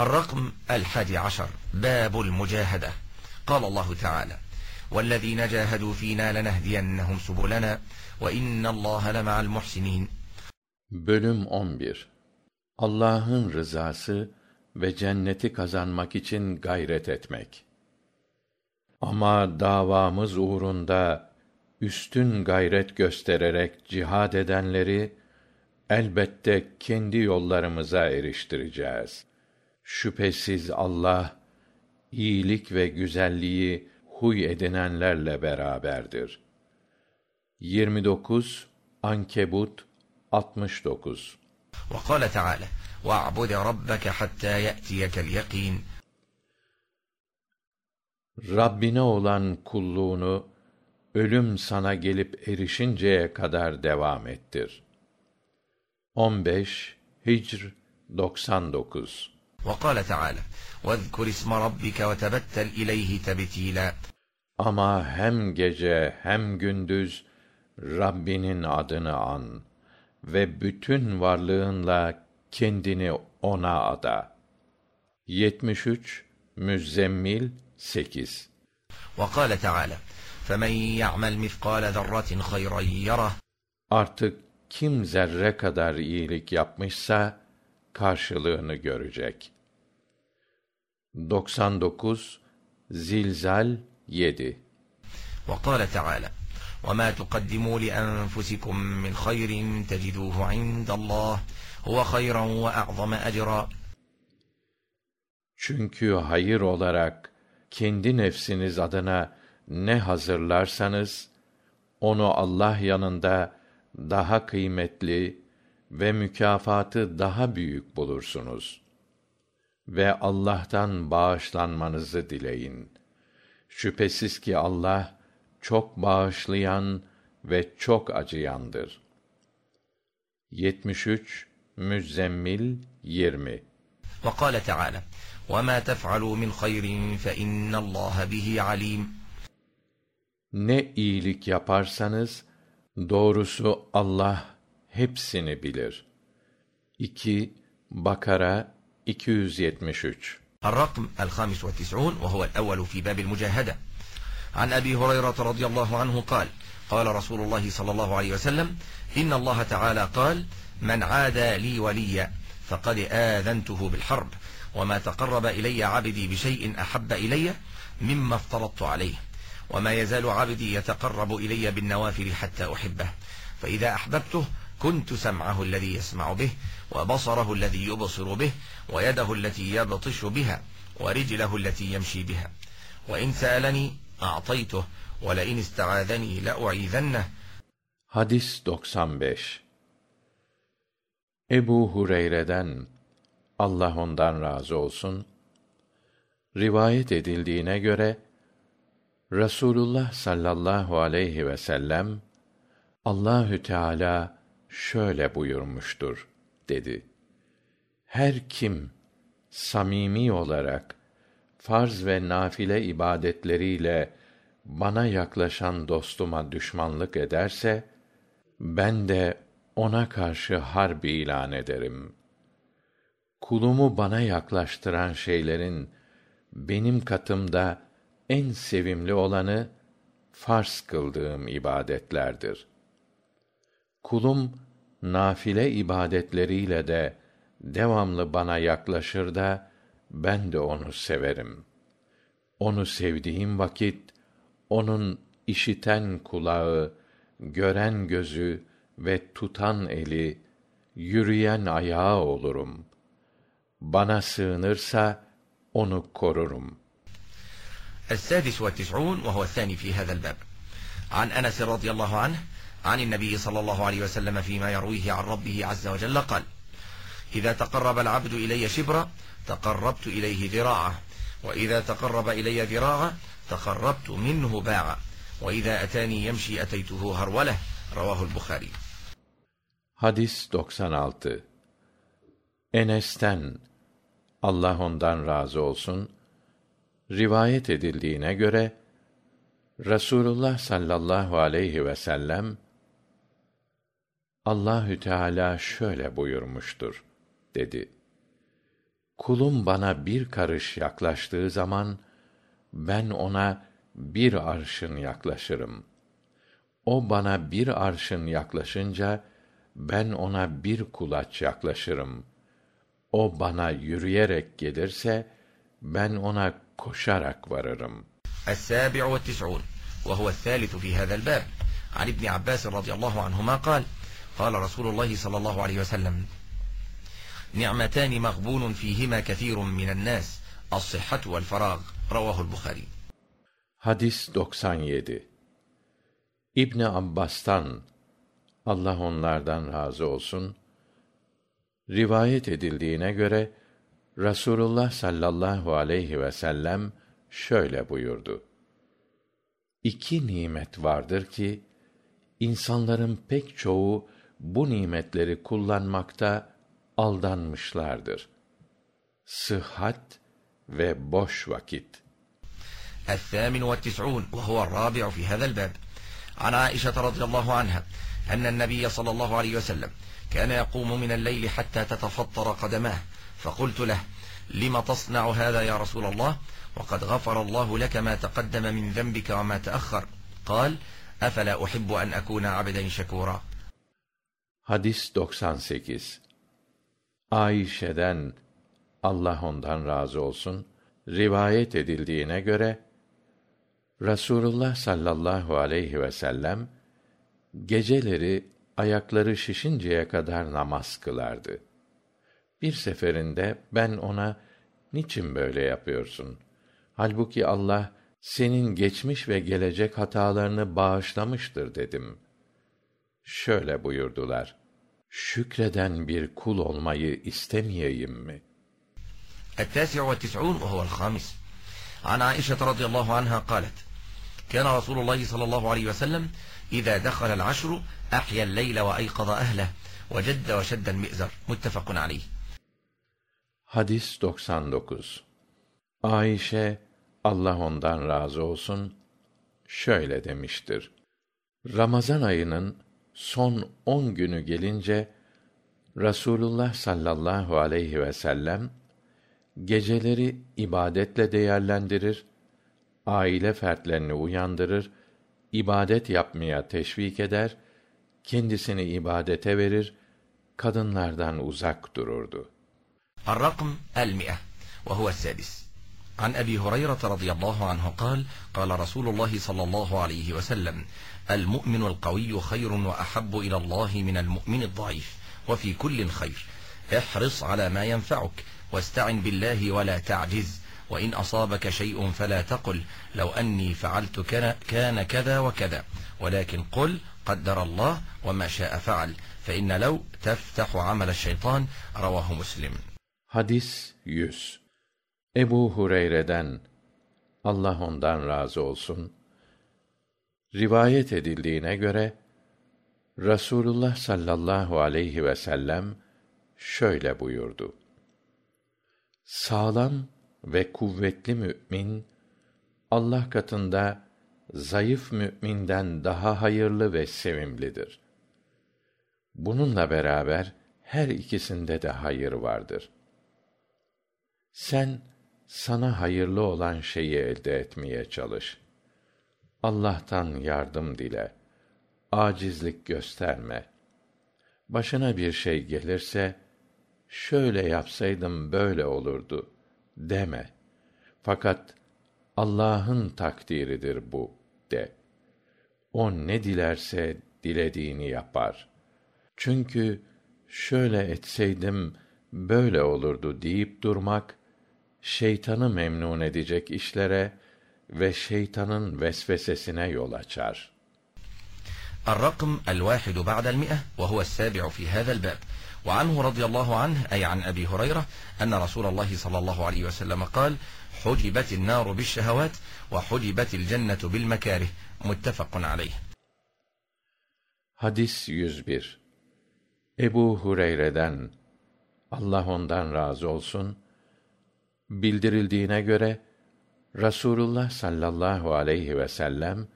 الرقم الحادي عشر باب المجاهدة قال الله تعالى والذين جاهدوا فينا لنهدينهم سبلنا وإن الله لمع المحسنين Bölüm 11 Allah'ın rızası ve cenneti kazanmak için gayret etmek. Ama davamız uğrunda üstün gayret göstererek cihad edenleri elbette kendi yollarımıza eriştireceğiz. şüphesiz allah iyilik ve güzelliği huy edinenlerle beraberdir. vkal tal vbd rbk ht ytiyk lyqin rabbine olan kulluğunu ölüm sana gelip erişinceye kadar devam ettir. 15 Hicr 99 وقال تعالى واذكر اسم ربك وتبتل إليه تبتيلا Ama hem gece hem gündüz Rabbinin adını an ve bütün varlığınla kendini ona ada. 73 Müzzemmil 8 وقال تعالى فمن يعمل مثقال ذرة خيرا يره Artık kim zerre kadar iyilik yapmışsa karşılığını görecek. 99 Zilzal 7 وقال تعالى وما تقدموا لأنفسكم من خير تجدوه عند الله هو خيرا وأعظم أجرا Çünkü hayır olarak kendi nefsiniz adına ne hazırlarsanız onu Allah yanında daha kıymetli ve mükafatı daha büyük bulursunuz. Ve Allah'tan bağışlanmanızı dileyin. Şüphesiz ki Allah çok bağışlayan ve çok acıyandır. 73 Müzzemmil 20 وقال تعالى وما تفعلوا من خير فإن الله به عليم Ne iyilik yaparsanız doğrusu Allah hepsini bilir. 2 Bakara 273 الرقم الخامس والتسعون وهو الأول في باب المجاهدة عن أبي هريرة رضي الله عنه قال قال رسول الله صلى الله عليه وسلم إن الله تعالى قال من عادى لي ولي فقد آذنته بالحرب وما تقرب إلي عبدي بشيء أحب إلي مما افترضت عليه وما يزال عبدي يتقرب إلي بالنوافل حتى أحبه فإذا أحببته كنت سمعه الذي يسمع به وبصره الذي يبصر به ويده التي يبطش بها ورجله التي يمشي بها وإن سألني أعطيته ولئن استعاذني لأعيذنه Hadis 95 Ebu Hureyre'den Allah ondan razı olsun rivayet edildiğine göre Rasulullah sallallahu aleyhi ve sellem Allahü Teala şöyle buyurmuştur dedi. Her kim samimi olarak farz ve nafile ibadetleriyle bana yaklaşan dostuma düşmanlık ederse ben de ona karşı harp ilan ederim. Kulumu bana yaklaştıran şeylerin benim katımda en sevimli olanı farz kıldığım ibadetlerdir. Kulum nafile ibadetleriyle de devamlı bana yaklaşır da ben de onu severim. Onu sevdiğim vakit onun işiten kulağı, gören gözü ve tutan eli, yürüyen ayağı olurum. Bana sığınırsa onu korurum. السادس والتسعون وهو الثاني في هذا الباب عن أنس رضي الله عنه عن النبي صلى الله عليه وسلم فيما يرويه عن ربه عز وجل قال إذا تقرب العبد إلي شبرا تقربت إليه ذراعا وإذا تقرب إلي ذراعا تقربت منه باعا وإذا أتاني يمشي أتيته هرولة رواه البخاري Hadis 96 Enes'ten Allah ondan razı olsun rivayet edildiğine göre Rasulullah sallallahu aleyhi ve sellem Allahü Teala şöyle buyurmuştur dedi. kulum bana bir karış yaklaştığı zaman ben ona bir arşın yaklaşırım o bana bir arşın yaklaşınca ben ona bir kulaç yaklaşırım o bana yürüyerek gelirse ben ona koşarak varırım السابع والتسعون وهو الثالث في هذا الباب عن ابن عباس رضي الله عنهما قال قال رسول الله صلى الله عليه وسلم نعمتان مغبون فيهما كثير من الناس الصحة والفراغ رواه البخاري Hadis 97 İbni Abbas'tan Allah onlardan razı olsun rivayet edildiğine göre Rasulullah sallallahu aleyhi ve sellem şöyle buyurdu. İki nimet vardır ki insanların pek çoğu bu nimetleri kullanmakta aldanmışlardır. Sıhhat ve boş vakit. الثامن والتسعون وهو الرابع في هذا الباب عن عائشة رضي الله عنها أن النبي صلى الله عليه وسلم كان يقوم من الليل حتى تتفطر قدماه فقلت له لم تصنع هذا يا رسول الله وقد غفر الله لك ما تقدم من ذنبك وما تأخر قال أفلا أحب أن أكون عبدا شكورا Hadis 98 Ayşe'den Allah ondan razı olsun rivayet edildiğine göre Rasulullah sallallahu aleyhi ve sellem geceleri ayakları şişinceye kadar namaz kılardı. Bir seferinde ben ona niçin böyle yapıyorsun? Halbuki Allah senin geçmiş ve gelecek hatalarını bağışlamıştır dedim Şöyle buyurdular. Şükreden bir kul olmayı istemeyeyim mi? التاسع والتسعون وهو الخامس عن عائشة رضي الله عنها قالت كان رسول الله صلى الله عليه وسلم إذا دخل العشر أحيا الليل وأيقظ أهله وجد وشد المئزر متفق عليه Hadis 99 Ayşe Allah ondan razı olsun şöyle demiştir. Ramazan ayının son on günü gelince Rasulullah sallallahu aleyhi ve sellem geceleri ibadetle değerlendirir, aile fertlerini uyandırır, ibadet yapmaya teşvik eder, kendisini ibadete verir, kadınlardan uzak dururdu. الرقم المئة وهو السادس عن أبي هريرة رضي الله عنه قال قال رسول الله صلى الله عليه وسلم المؤمن القوي خير وأحب إلى الله من المؤمن الضعيف وفي كل خير احرص على ما ينفعك واستعن بالله ولا تعجز وإن أصابك شيء فلا تقل لو أني فعلت كان كذا وكذا ولكن قل قدر الله وما شاء فعل فإن لو تفتح عمل الشيطان رواه مسلم Hadis يس Ebu Hureyre'den Allah ondan razı olsun rivayet edildiğine göre Rasulullah sallallahu aleyhi ve sellem şöyle buyurdu. Sağlam ve kuvvetli mümin Allah katında zayıf müminden daha hayırlı ve sevimlidir. Bununla beraber her ikisinde de hayır vardır. Sen sana hayırlı olan şeyi elde etmeye çalış. Allah'tan yardım dile. Acizlik gösterme. Başına bir şey gelirse şöyle yapsaydım böyle olurdu deme. Fakat Allah'ın takdiridir bu de. O ne dilerse dilediğini yapar. Çünkü şöyle etseydim böyle olurdu deyip durmak şeytanı memnun edecek işlere ve şeytanın vesvesesine yol açar. الرقم الواحد بعد المئة وهو السابع في هذا الباب وعنه رضي الله عنه أي عن أبي هريرة أن رسول الله صلى الله عليه وسلم قال حجبت النار بالشهوات وحجبت الجنة بالمكاره متفق عليه Hadis 101 Ebu Hureyre'den Allah ondan razı olsun bildirildiğine göre Rasulullah sallallahu aleyhi ve sellem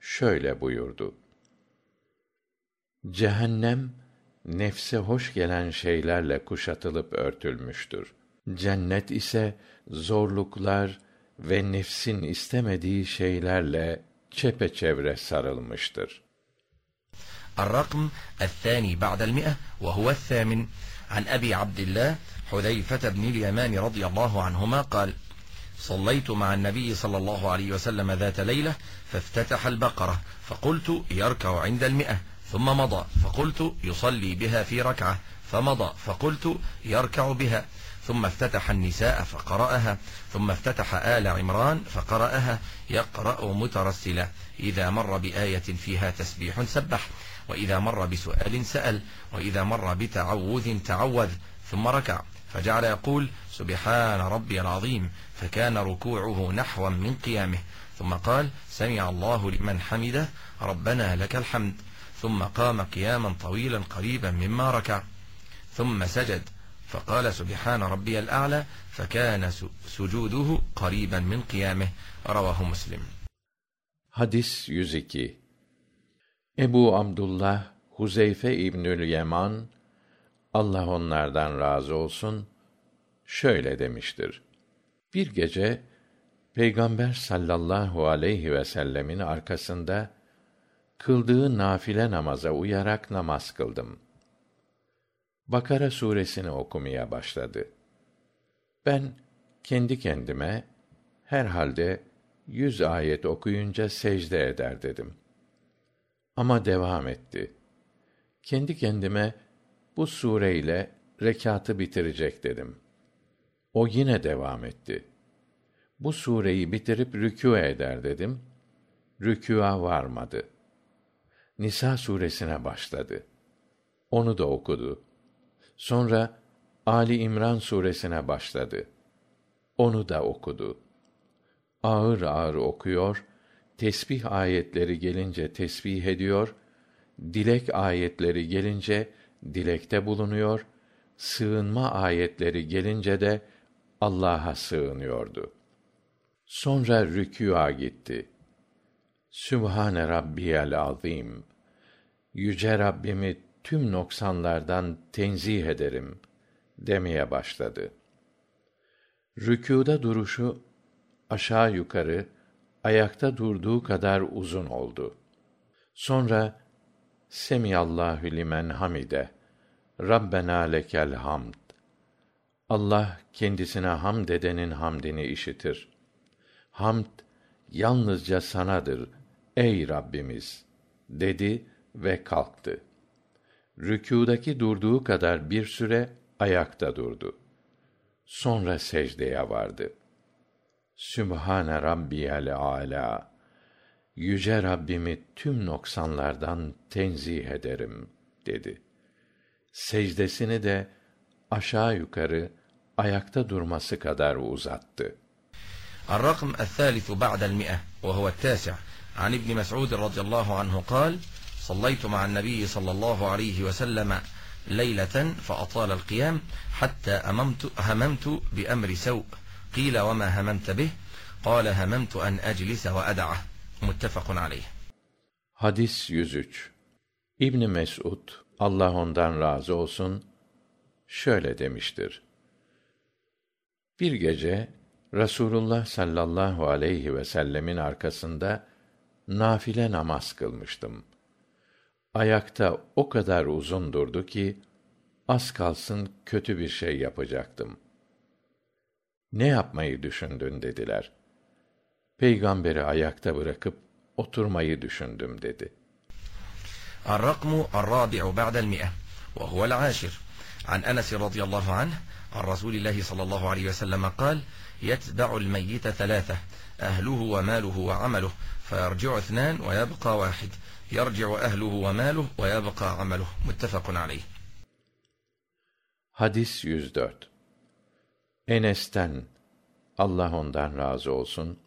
şöyle buyurdu. Cehennem nefse hoş gelen şeylerle kuşatılıp örtülmüştür. cennet ise zorluklar ve nefsin istemediği şeylerle çepeçevre sarılmıştır الرقم الثاني بعد المئة وهو الثامن عن أبي عبد الله حذيفة بن اليمان رضي الله عنهما قال صليت مع النبي صلى الله عليه وسلم ذات ليلة فافتتح البقرة فقلت يركع عند المئة ثم مضى فقلت يصلي بها في ركعة فمضى فقلت يركع بها ثم افتتح النساء فقرأها ثم افتتح آل عمران فقرأها يقرأ مترسلا إذا مر بآية فيها تسبيح سبح وإذا مر بسؤال سأل وإذا مر بتعوذ تعوذ ثم ركع فجعل يقول سبحان ربي العظيم فكان ركوعه نحوا من قيامه ثم قال سمع الله لمن حمده ربنا لك الحمد ثم قام قياما طويلا قريبا مما ركع ثم سجد فقال سبحان ربي الأعلى فكان سجوده قريبا من قيامه رواه مسلم Hadis 102 Ebu Abdullah Huzeyfe İbnül Yeman Allah onlardan razı olsun şöyle demiştir. Bir gece Peygamber sallallahu aleyhi ve sellemin arkasında kıldığı nafile namaza uyarak namaz kıldım. Bakara suresini okumaya başladı. Ben kendi kendime herhalde yüz ayet okuyunca secde eder dedim. Ama devam etti. Kendi kendime bu sureyle rekatı bitirecek dedim. O yine devam etti. Bu sureyi bitirip rükû eder dedim. Rükûa varmadı. Nisa suresine başladı. Onu da okudu. Sonra Ali İmran suresine başladı. Onu da okudu. Ağır ağır okuyor, tesbih ayetleri gelince tesbih ediyor, dilek ayetleri gelince dilekte bulunuyor, sığınma ayetleri gelince de Allah'a sığınıyordu. Sonra rükûa gitti. Sübhane Rabbiyel azîm. Yüce Rabbimi tüm noksanlardan tenzih ederim demeye başladı. Rükûda duruşu aşağı yukarı ayakta durduğu kadar uzun oldu. Sonra Semiyallahu limen hamide. Rabbena lekel hamd. Allah kendisine hamd edenin hamdini işitir. Hamd yalnızca sanadır ey Rabbimiz dedi ve kalktı. Rükûdaki durduğu kadar bir süre ayakta durdu. Sonra secdeye vardı. Sübhane Rabbiyel âlâ Yüce Rabbimi tüm noksanlardan tenzih ederim dedi. Secdesini de aşağı yukarı ayakta durması kadar uzattı. الرقم الثالث بعد المئة وهو التاسع عن ابن مسعود رضي الله عنه قال صليت مع النبي صلى الله عليه وسلم ليلة فأطال القيام حتى أممت هممت بأمر سوء قيل وما هممت به قال هممت أن أجلس وأدعه muttefakun aleyh. Hadis 103. İbn Mesud Allah ondan razı olsun şöyle demiştir. Bir gece Rasulullah sallallahu aleyhi ve sellemin arkasında nafile namaz kılmıştım. Ayakta o kadar uzun durdu ki az kalsın kötü bir şey yapacaktım. Ne yapmayı düşündün dediler peygamberi ayakta bırakıp oturmayı düşündüm dedi. الرقم الرابع بعد المئة وهو العاشر عن أنس رضي الله عنه عن رسول الله صلى الله عليه وسلم قال يتبع الميت ثلاثة أهله وماله وعمله فيرجع اثنان ويبقى واحد يرجع أهله وماله ويبقى عمله متفق عليه Hadis 104 Enes'ten Allah ondan razı olsun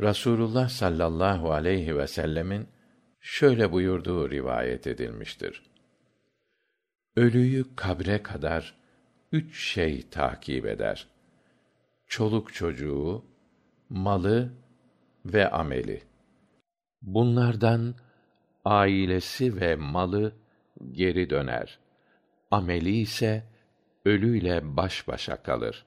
Rasulullah sallallahu aleyhi ve sellemin şöyle buyurduğu rivayet edilmiştir. Ölüyü kabre kadar üç şey takip eder. Çoluk çocuğu, malı ve ameli. Bunlardan ailesi ve malı geri döner. Ameli ise ölüyle baş başa kalır